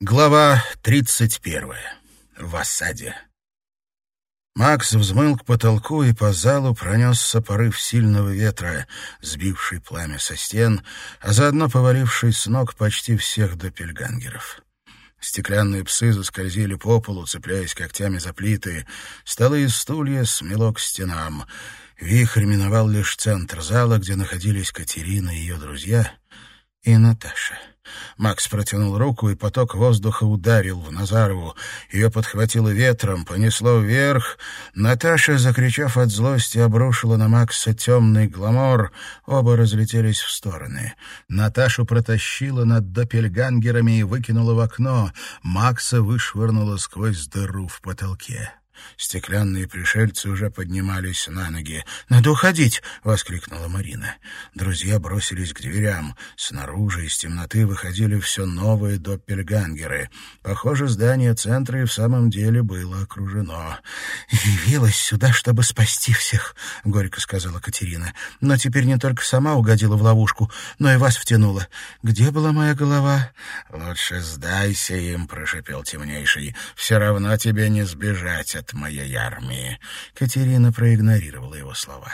Глава тридцать первая. В осаде. Макс взмыл к потолку, и по залу пронесся порыв сильного ветра, сбивший пламя со стен, а заодно поваливший с ног почти всех допельгангеров. Стеклянные псы заскользили по полу, цепляясь когтями за плиты. Столы и стулья смело к стенам. Вихрь миновал лишь центр зала, где находились Катерина и ее друзья, и Наташа. Макс протянул руку, и поток воздуха ударил в Назарову. Ее подхватило ветром, понесло вверх. Наташа, закричав от злости, обрушила на Макса темный гламор. Оба разлетелись в стороны. Наташу протащила над допельгангерами и выкинула в окно. Макса вышвырнула сквозь дыру в потолке. Стеклянные пришельцы уже поднимались на ноги. «Надо уходить!» — воскликнула Марина. Друзья бросились к дверям. Снаружи из темноты выходили все новые доппельгангеры. Похоже, здание центра и в самом деле было окружено. «Явилась сюда, чтобы спасти всех», — горько сказала Катерина. «Но теперь не только сама угодила в ловушку, но и вас втянула. Где была моя голова?» «Лучше сдайся им», — прошепел темнейший. «Все равно тебе не сбежать от моей армии». Катерина проигнорировала его слова.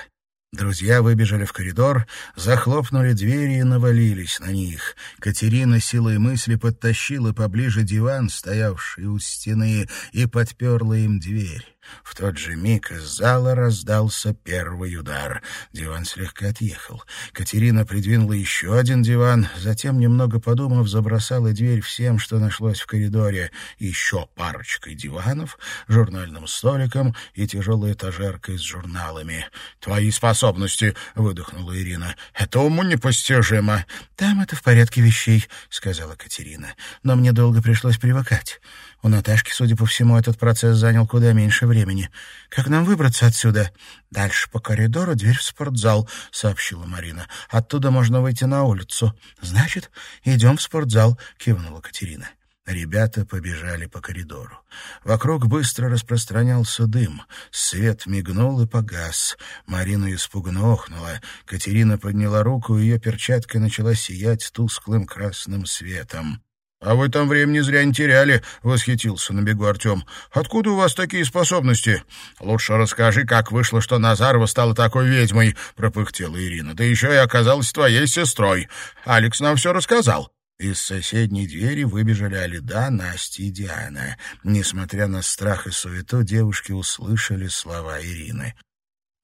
Друзья выбежали в коридор, захлопнули двери и навалились на них. Катерина силой мысли подтащила поближе диван, стоявший у стены, и подперла им дверь. В тот же миг из зала раздался первый удар. Диван слегка отъехал. Катерина придвинула еще один диван, затем, немного подумав, забросала дверь всем, что нашлось в коридоре. Еще парочкой диванов, журнальным столиком и тяжелой этажеркой с журналами. «Твои способности!» — выдохнула Ирина. «Это уму непостижимо!» «Там это в порядке вещей», — сказала Катерина. «Но мне долго пришлось привыкать. У Наташки, судя по всему, этот процесс занял куда меньше времени. Как нам выбраться отсюда? Дальше по коридору дверь в спортзал, сообщила Марина. Оттуда можно выйти на улицу. Значит, идем в спортзал, кивнула Катерина. Ребята побежали по коридору. Вокруг быстро распространялся дым. Свет мигнул и погас. Марина испуганно охнула. Катерина подняла руку, и ее перчатка начала сиять тусклым красным светом. «А вы там времени зря не теряли», — восхитился на бегу Артем. «Откуда у вас такие способности?» «Лучше расскажи, как вышло, что Назарова стала такой ведьмой», — пропыхтела Ирина. «Да еще и оказалась твоей сестрой. Алекс нам все рассказал». Из соседней двери выбежали Алида, Настя и Диана. Несмотря на страх и суету, девушки услышали слова Ирины.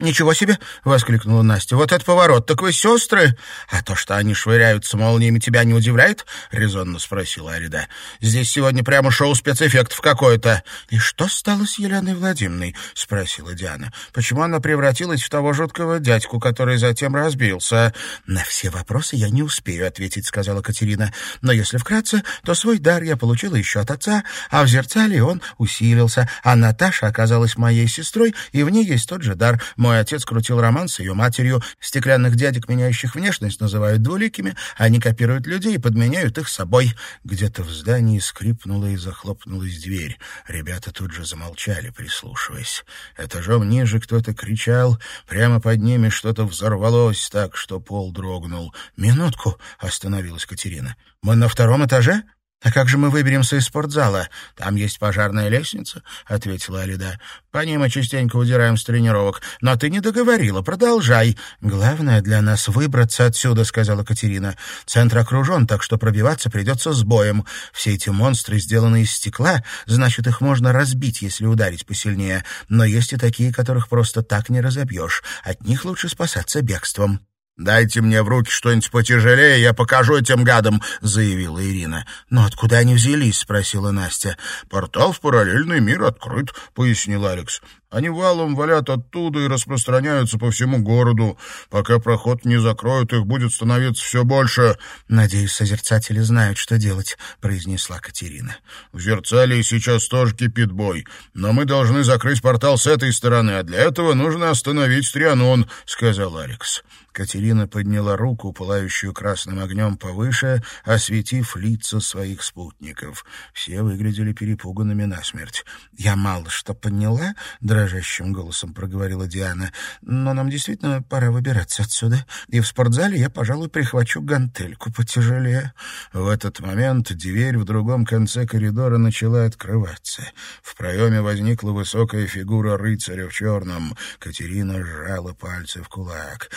«Ничего себе!» — воскликнула Настя. «Вот это поворот! Так вы сестры!» «А то, что они швыряются молниями, тебя не удивляет?» — резонно спросила Арида. «Здесь сегодня прямо шоу спецэффектов какое-то». «И что стало с Еленой Владимировной?» — спросила Диана. «Почему она превратилась в того жуткого дядьку, который затем разбился?» «На все вопросы я не успею ответить», — сказала Катерина. «Но если вкратце, то свой дар я получила еще от отца, а в зеркале он усилился, а Наташа оказалась моей сестрой, и в ней есть тот же дар — мой отец крутил роман с ее матерью. Стеклянных дядек, меняющих внешность, называют двуликими. Они копируют людей и подменяют их собой. Где-то в здании скрипнула и захлопнулась дверь. Ребята тут же замолчали, прислушиваясь. Этажом ниже кто-то кричал. Прямо под ними что-то взорвалось так, что пол дрогнул. «Минутку!» — остановилась Катерина. «Мы на втором этаже?» «А как же мы выберемся из спортзала? Там есть пожарная лестница», — ответила Алида. «По ней мы частенько удираем с тренировок. Но ты не договорила, продолжай». «Главное для нас выбраться отсюда», — сказала Катерина. «Центр окружен, так что пробиваться придется с боем. Все эти монстры сделаны из стекла, значит, их можно разбить, если ударить посильнее. Но есть и такие, которых просто так не разобьешь. От них лучше спасаться бегством». «Дайте мне в руки что-нибудь потяжелее, я покажу этим гадам», — заявила Ирина. «Но откуда они взялись?» — спросила Настя. «Портал в параллельный мир открыт», — пояснил Алекс. «Они валом валят оттуда и распространяются по всему городу. Пока проход не закроют, их будет становиться все больше». «Надеюсь, созерцатели знают, что делать», — произнесла Катерина. «В Зерцалии сейчас тоже кипит бой, но мы должны закрыть портал с этой стороны, а для этого нужно остановить Трианон», — сказал Алекс. Катерина подняла руку, пылающую красным огнем повыше, осветив лица своих спутников. Все выглядели перепуганными насмерть. «Я мало что поняла», — дрожащим голосом проговорила Диана. «Но нам действительно пора выбираться отсюда. И в спортзале я, пожалуй, прихвачу гантельку потяжелее». В этот момент дверь в другом конце коридора начала открываться. В проеме возникла высокая фигура рыцаря в черном. Катерина сжала пальцы в кулак.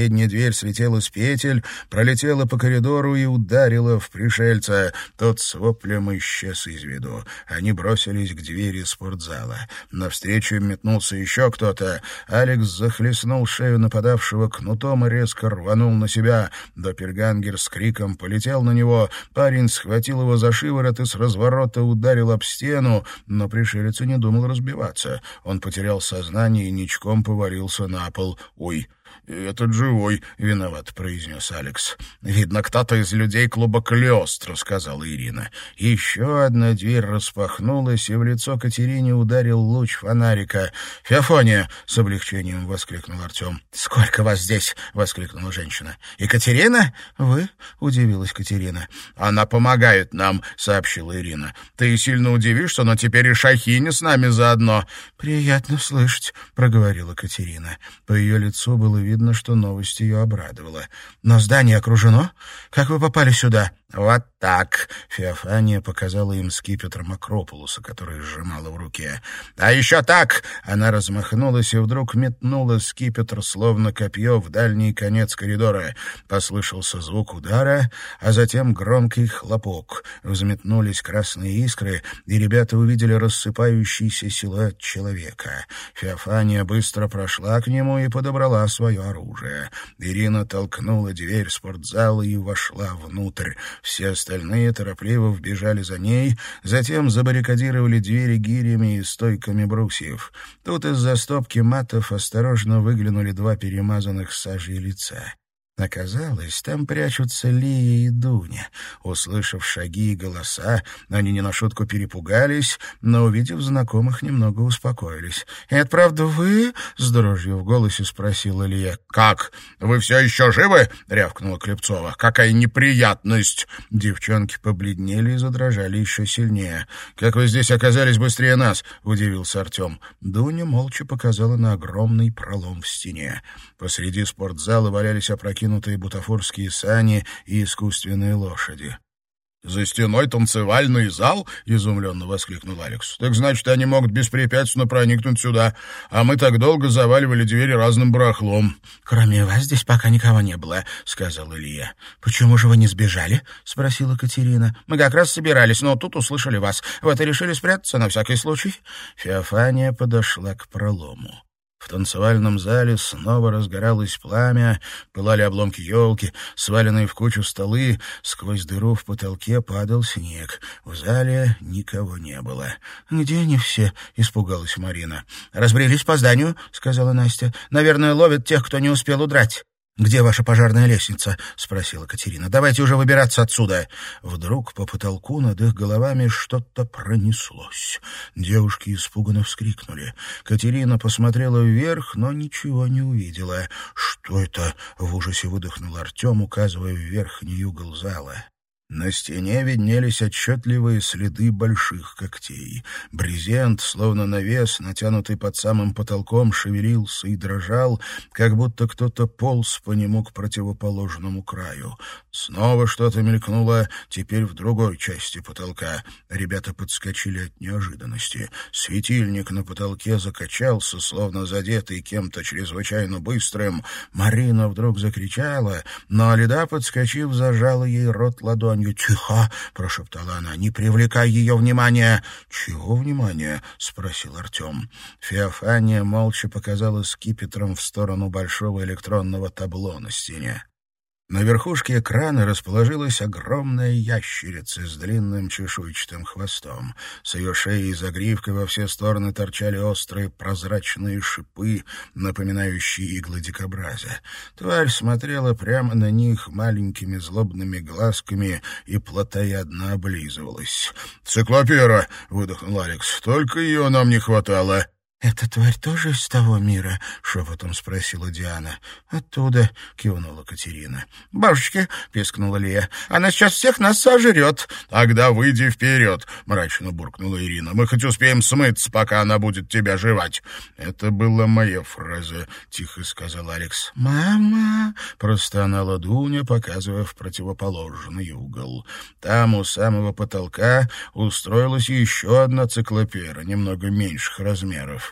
Соседняя дверь слетела с петель, пролетела по коридору и ударила в пришельца. Тот с воплем исчез из виду. Они бросились к двери спортзала. Навстречу им метнулся еще кто-то. Алекс захлестнул шею нападавшего кнутом и резко рванул на себя. Доппельгангер с криком полетел на него. Парень схватил его за шиворот и с разворота ударил об стену, но пришелец и не думал разбиваться. Он потерял сознание и ничком повалился на пол. «Ой!» «Этот живой», — виноват», — произнес Алекс. «Видно, кто-то из людей клуба «Клёстро», — сказала Ирина. Еще одна дверь распахнулась, и в лицо Катерине ударил луч фонарика. «Феофония!» — с облегчением воскликнул Артем. «Сколько вас здесь?» — воскликнула женщина. «Екатерина?» «Вы?» — удивилась Катерина. «Она помогает нам», — сообщила Ирина. «Ты сильно удивишься, но теперь и Шахини с нами заодно». «Приятно слышать», — проговорила Катерина. По ее лицу было видно, что новость ее обрадовала. «Но здание окружено? Как вы попали сюда?» «Вот так!» — Феофания показала им скипетр Макрополуса, который сжимала в руке. «А еще так!» — она размахнулась и вдруг метнула скипетр, словно копье, в дальний конец коридора. Послышался звук удара, а затем громкий хлопок. Взметнулись красные искры, и ребята увидели рассыпающийся силуэт человека. Феофания быстро прошла к нему и подобрала свое оружие. Ирина толкнула дверь спортзала и вошла внутрь. Все остальные торопливо вбежали за ней, затем забаррикадировали двери гирями и стойками брусьев. Тут из-за стопки матов осторожно выглянули два перемазанных сажей лица. Оказалось, там прячутся Лия и Дуня. Услышав шаги и голоса, они не на шутку перепугались, но, увидев знакомых, немного успокоились. «Это правда вы?» — с дрожью в голосе спросила Лия. «Как? Вы все еще живы?» — рявкнула Клепцова. «Какая неприятность!» Девчонки побледнели и задрожали еще сильнее. «Как вы здесь оказались быстрее нас?» — удивился Артем. Дуня молча показала на огромный пролом в стене. Посреди спортзала валялись опрокинутые опрокинутые бутафорские сани и искусственные лошади. «За стеной танцевальный зал?» — изумленно воскликнул Алекс. «Так значит, они могут беспрепятственно проникнуть сюда, а мы так долго заваливали двери разным барахлом». «Кроме вас здесь пока никого не было», — сказал Илья. «Почему же вы не сбежали?» — спросила Катерина. «Мы как раз собирались, но тут услышали вас. Вот и решили спрятаться на всякий случай». Феофания подошла к пролому. В танцевальном зале снова разгоралось пламя, пылали обломки елки, сваленные в кучу столы, сквозь дыру в потолке падал снег. В зале никого не было. «Где они все?» — испугалась Марина. «Разбрелись по зданию», — сказала Настя. «Наверное, ловят тех, кто не успел удрать». «Где ваша пожарная лестница?» — спросила Катерина. «Давайте уже выбираться отсюда». Вдруг по потолку над их головами что-то пронеслось. Девушки испуганно вскрикнули. Катерина посмотрела вверх, но ничего не увидела. «Что это?» — в ужасе выдохнул Артем, указывая в верхний угол зала. На стене виднелись отчетливые следы больших когтей. Брезент, словно навес, натянутый под самым потолком, шевелился и дрожал, как будто кто-то полз по нему к противоположному краю. Снова что-то мелькнуло, теперь в другой части потолка. Ребята подскочили от неожиданности. Светильник на потолке закачался, словно задетый кем-то чрезвычайно быстрым. Марина вдруг закричала, но Алида, подскочив, зажала ей рот ладонью ладонью. «Тихо!» — прошептала она. «Не привлекай ее внимания!» «Чего внимания?» — спросил Артем. Феофания молча показала скипетром в сторону большого электронного табло на стене. На верхушке экрана расположилась огромная ящерица с длинным чешуйчатым хвостом. С ее шеи и загривкой во все стороны торчали острые прозрачные шипы, напоминающие иглы дикобраза. Тварь смотрела прямо на них маленькими злобными глазками и плотоядно облизывалась. «Циклопера!» — выдохнул Алекс. «Только ее нам не хватало!» «Эта тварь тоже из того мира?» — шепотом спросила Диана. «Оттуда», — кивнула Катерина. «Бабушки», — пискнула Лия, — «она сейчас всех нас сожрет». «Тогда выйди вперед», — мрачно буркнула Ирина. «Мы хоть успеем смыться, пока она будет тебя жевать». «Это была моя фраза», — тихо сказал Алекс. «Мама!» — простонала Дуня, показывая в противоположный угол. Там, у самого потолка, устроилась еще одна циклопера, немного меньших размеров.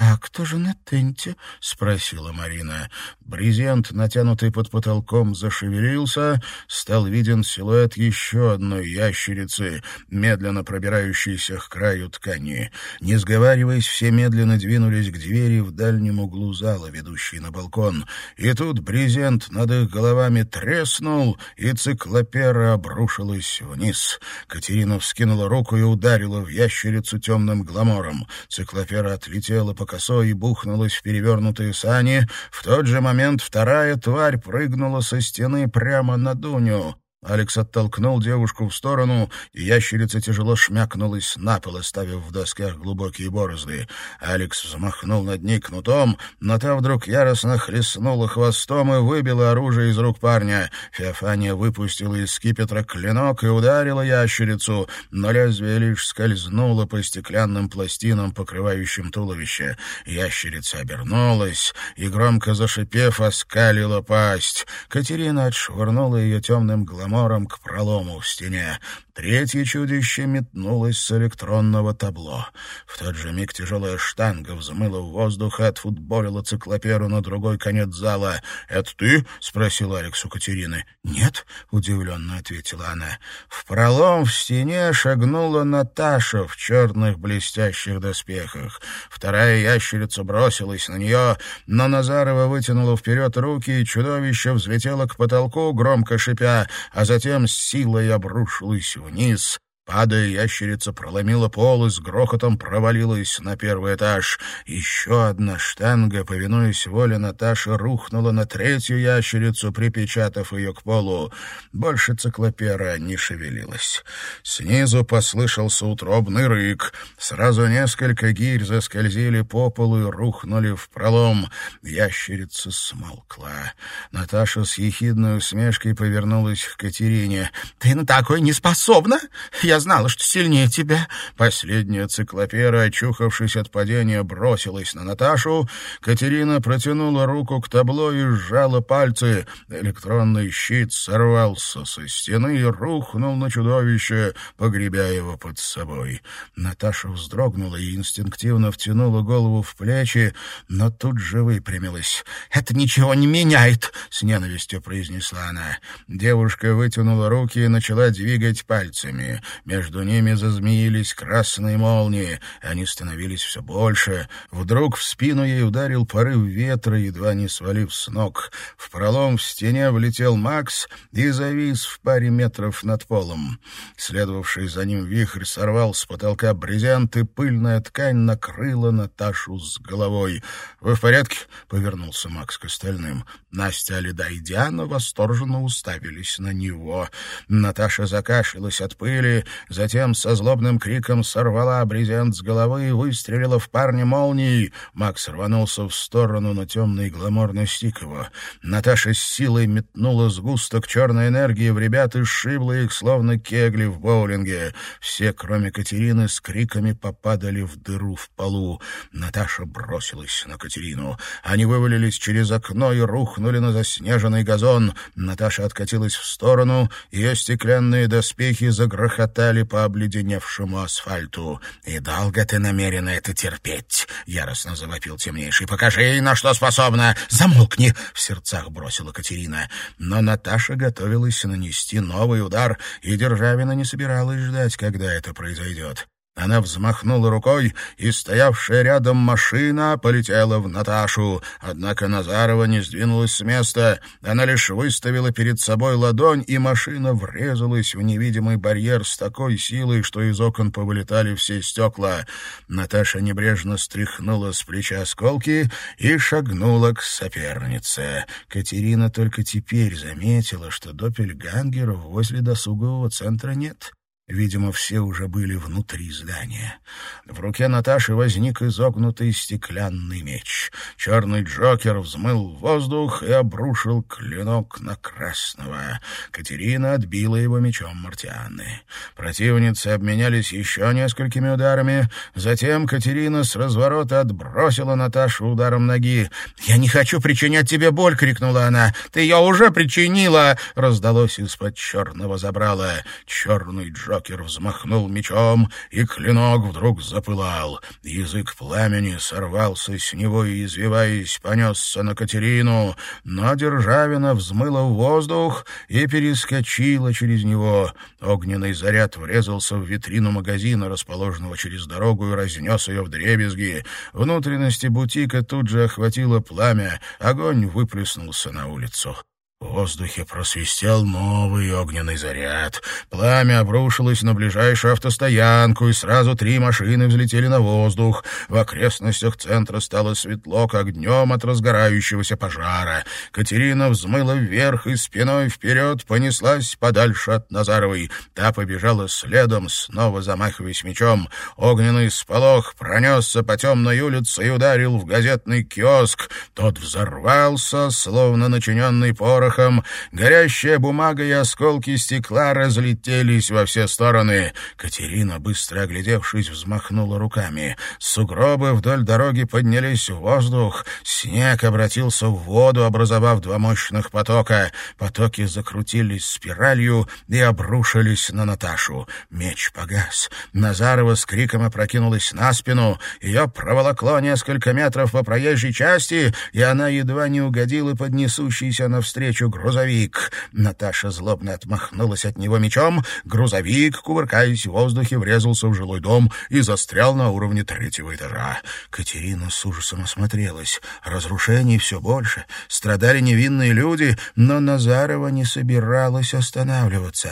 «А кто же на тенте?» — спросила Марина. Брезент, натянутый под потолком, зашевелился, стал виден силуэт еще одной ящерицы, медленно пробирающейся к краю ткани. Не сговариваясь, все медленно двинулись к двери в дальнем углу зала, ведущей на балкон. И тут брезент над их головами треснул, и циклопера обрушилась вниз. Катерина вскинула руку и ударила в ящерицу темным гламором. Циклопера отлетела по косой и бухнулась в перевернутые сани. В тот же момент вторая тварь прыгнула со стены прямо на Дуню. Алекс оттолкнул девушку в сторону, и ящерица тяжело шмякнулась на пол, оставив в досках глубокие борозды. Алекс взмахнул над ней кнутом, но та вдруг яростно хлестнула хвостом и выбила оружие из рук парня. Феофания выпустила из скипетра клинок и ударила ящерицу, но лезвие лишь скользнуло по стеклянным пластинам, покрывающим туловище. Ящерица обернулась и, громко зашипев, оскалила пасть. Катерина отшвырнула ее темным глазом Мором к пролому в стене. Третье чудище метнулось с электронного табло. В тот же миг тяжелая штанга взмыла в воздух и отфутболила циклоперу на другой конец зала. «Это ты?» — спросил Алекс у Катерины. «Нет», — удивленно ответила она. В пролом в стене шагнула Наташа в черных блестящих доспехах. Вторая ящерица бросилась на нее, но Назарова вытянула вперед руки, и чудовище взлетело к потолку, громко шипя, а затем с силой обрушилось вниз. Падая, ящерица проломила пол и с грохотом провалилась на первый этаж. Еще одна штанга, повинуясь воле Наташи, рухнула на третью ящерицу, припечатав ее к полу. Больше циклопера не шевелилась. Снизу послышался утробный рык. Сразу несколько гирь заскользили по полу и рухнули в пролом. Ящерица смолкла. Наташа с ехидной усмешкой повернулась к Катерине. «Ты на такой не способна? Я знала, что сильнее тебя». Последняя циклопера, очухавшись от падения, бросилась на Наташу. Катерина протянула руку к табло и сжала пальцы. Электронный щит сорвался со стены и рухнул на чудовище, погребя его под собой. Наташа вздрогнула и инстинктивно втянула голову в плечи, но тут же выпрямилась. «Это ничего не меняет», — с ненавистью произнесла она. Девушка вытянула руки и начала двигать пальцами. Между ними зазмеились красные молнии. Они становились все больше. Вдруг в спину ей ударил порыв ветра, едва не свалив с ног. В пролом в стене влетел Макс и завис в паре метров над полом. Следовавший за ним вихрь сорвал с потолка брезент, и пыльная ткань накрыла Наташу с головой. «Вы в порядке?» — повернулся Макс к остальным. Настя, Алида и Диана восторженно уставились на него. Наташа закашлялась от пыли, затем со злобным криком сорвала брезент с головы и выстрелила в парня молнией. Макс рванулся в сторону, но темный гламор настиг его. Наташа с силой метнула сгусток черной энергии в ребят и сшибла их, словно кегли в боулинге. Все, кроме Катерины, с криками попадали в дыру в полу. Наташа бросилась на Катерину. Они вывалились через окно и рухнули на заснеженный газон. Наташа откатилась в сторону, ее стеклянные доспехи загрохотали стали по обледеневшему асфальту. «И долго ты намерена это терпеть?» — яростно завопил темнейший. «Покажи, на что способна!» «Замолкни!» — в сердцах бросила Катерина. Но Наташа готовилась нанести новый удар, и Державина не собиралась ждать, когда это произойдет. Она взмахнула рукой, и стоявшая рядом машина полетела в Наташу. Однако Назарова не сдвинулась с места. Она лишь выставила перед собой ладонь, и машина врезалась в невидимый барьер с такой силой, что из окон повылетали все стекла. Наташа небрежно стряхнула с плеча осколки и шагнула к сопернице. Катерина только теперь заметила, что доппельгангеров возле досугового центра нет. Видимо, все уже были внутри здания. В руке Наташи возник изогнутый стеклянный меч. Черный Джокер взмыл воздух и обрушил клинок на красного. Катерина отбила его мечом Мартианы. Противницы обменялись еще несколькими ударами. Затем Катерина с разворота отбросила Наташу ударом ноги. «Я не хочу причинять тебе боль!» — крикнула она. «Ты ее уже причинила!» — раздалось из-под черного забрала. Черный Джокер Джокер взмахнул мечом, и клинок вдруг запылал. Язык пламени сорвался с него и, извиваясь, понесся на Катерину, но Державина взмыла в воздух и перескочила через него. Огненный заряд врезался в витрину магазина, расположенного через дорогу, и разнес ее в дребезги. Внутренности бутика тут же охватило пламя, огонь выплеснулся на улицу. В воздухе просвистел новый огненный заряд. Пламя обрушилось на ближайшую автостоянку, и сразу три машины взлетели на воздух. В окрестностях центра стало светло, как днем от разгорающегося пожара. Катерина взмыла вверх и спиной вперед понеслась подальше от Назаровой. Та побежала следом, снова замахиваясь мечом. Огненный сполох пронесся по темной улице и ударил в газетный киоск. Тот взорвался, словно начиненный порох, порохом, горящая бумага и осколки стекла разлетелись во все стороны. Катерина, быстро оглядевшись, взмахнула руками. Сугробы вдоль дороги поднялись в воздух, снег обратился в воду, образовав два мощных потока. Потоки закрутились спиралью и обрушились на Наташу. Меч погас. Назарова с криком опрокинулась на спину, ее проволокло несколько метров по проезжей части, и она едва не угодила под несущийся навстречу навстречу грузовик. Наташа злобно отмахнулась от него мечом. Грузовик, кувыркаясь в воздухе, врезался в жилой дом и застрял на уровне третьего этажа. Катерина с ужасом осмотрелась. Разрушений все больше. Страдали невинные люди, но Назарова не собиралась останавливаться.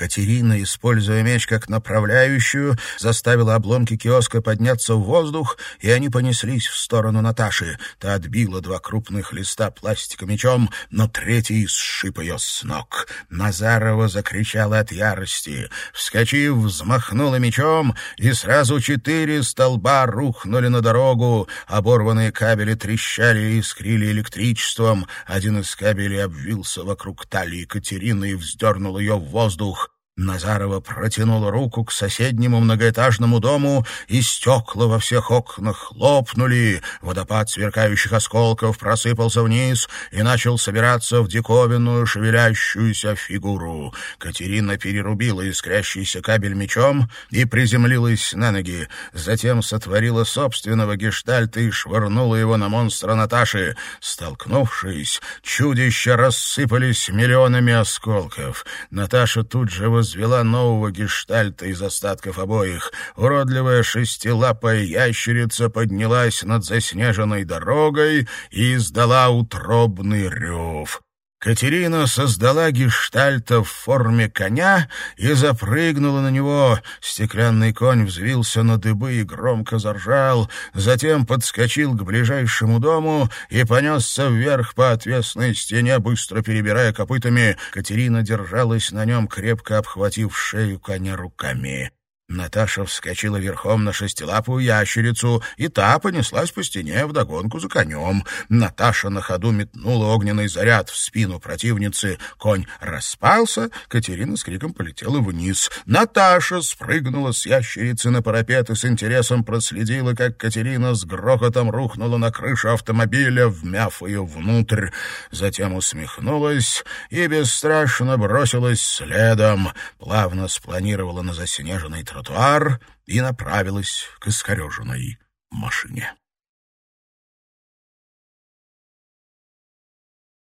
Катерина, используя меч как направляющую, заставила обломки киоска подняться в воздух, и они понеслись в сторону Наташи. Та отбила два крупных листа пластика мечом, но третий сшиб ее с ног. Назарова закричала от ярости. Вскочив, взмахнула мечом, и сразу четыре столба рухнули на дорогу. Оборванные кабели трещали и искрили электричеством. Один из кабелей обвился вокруг талии Катерины и вздернул ее в воздух. Назарова протянула руку к соседнему многоэтажному дому, и стекла во всех окнах лопнули. Водопад сверкающих осколков просыпался вниз и начал собираться в диковинную шевелящуюся фигуру. Катерина перерубила искрящийся кабель мечом и приземлилась на ноги. Затем сотворила собственного гештальта и швырнула его на монстра Наташи. Столкнувшись, чудища рассыпались миллионами осколков. Наташа тут же воз возвела нового гештальта из остатков обоих. Уродливая шестилапая ящерица поднялась над заснеженной дорогой и издала утробный рев. Катерина создала гештальта в форме коня и запрыгнула на него. Стеклянный конь взвился на дыбы и громко заржал, затем подскочил к ближайшему дому и понесся вверх по отвесной стене, быстро перебирая копытами. Катерина держалась на нем, крепко обхватив шею коня руками. Наташа вскочила верхом на шестилапую ящерицу, и та понеслась по стене вдогонку за конем. Наташа на ходу метнула огненный заряд в спину противницы. Конь распался, Катерина с криком полетела вниз. Наташа спрыгнула с ящерицы на парапет и с интересом проследила, как Катерина с грохотом рухнула на крышу автомобиля, вмяв ее внутрь. Затем усмехнулась и бесстрашно бросилась следом, плавно спланировала на заснеженной тротуар и направилась к искореженной машине.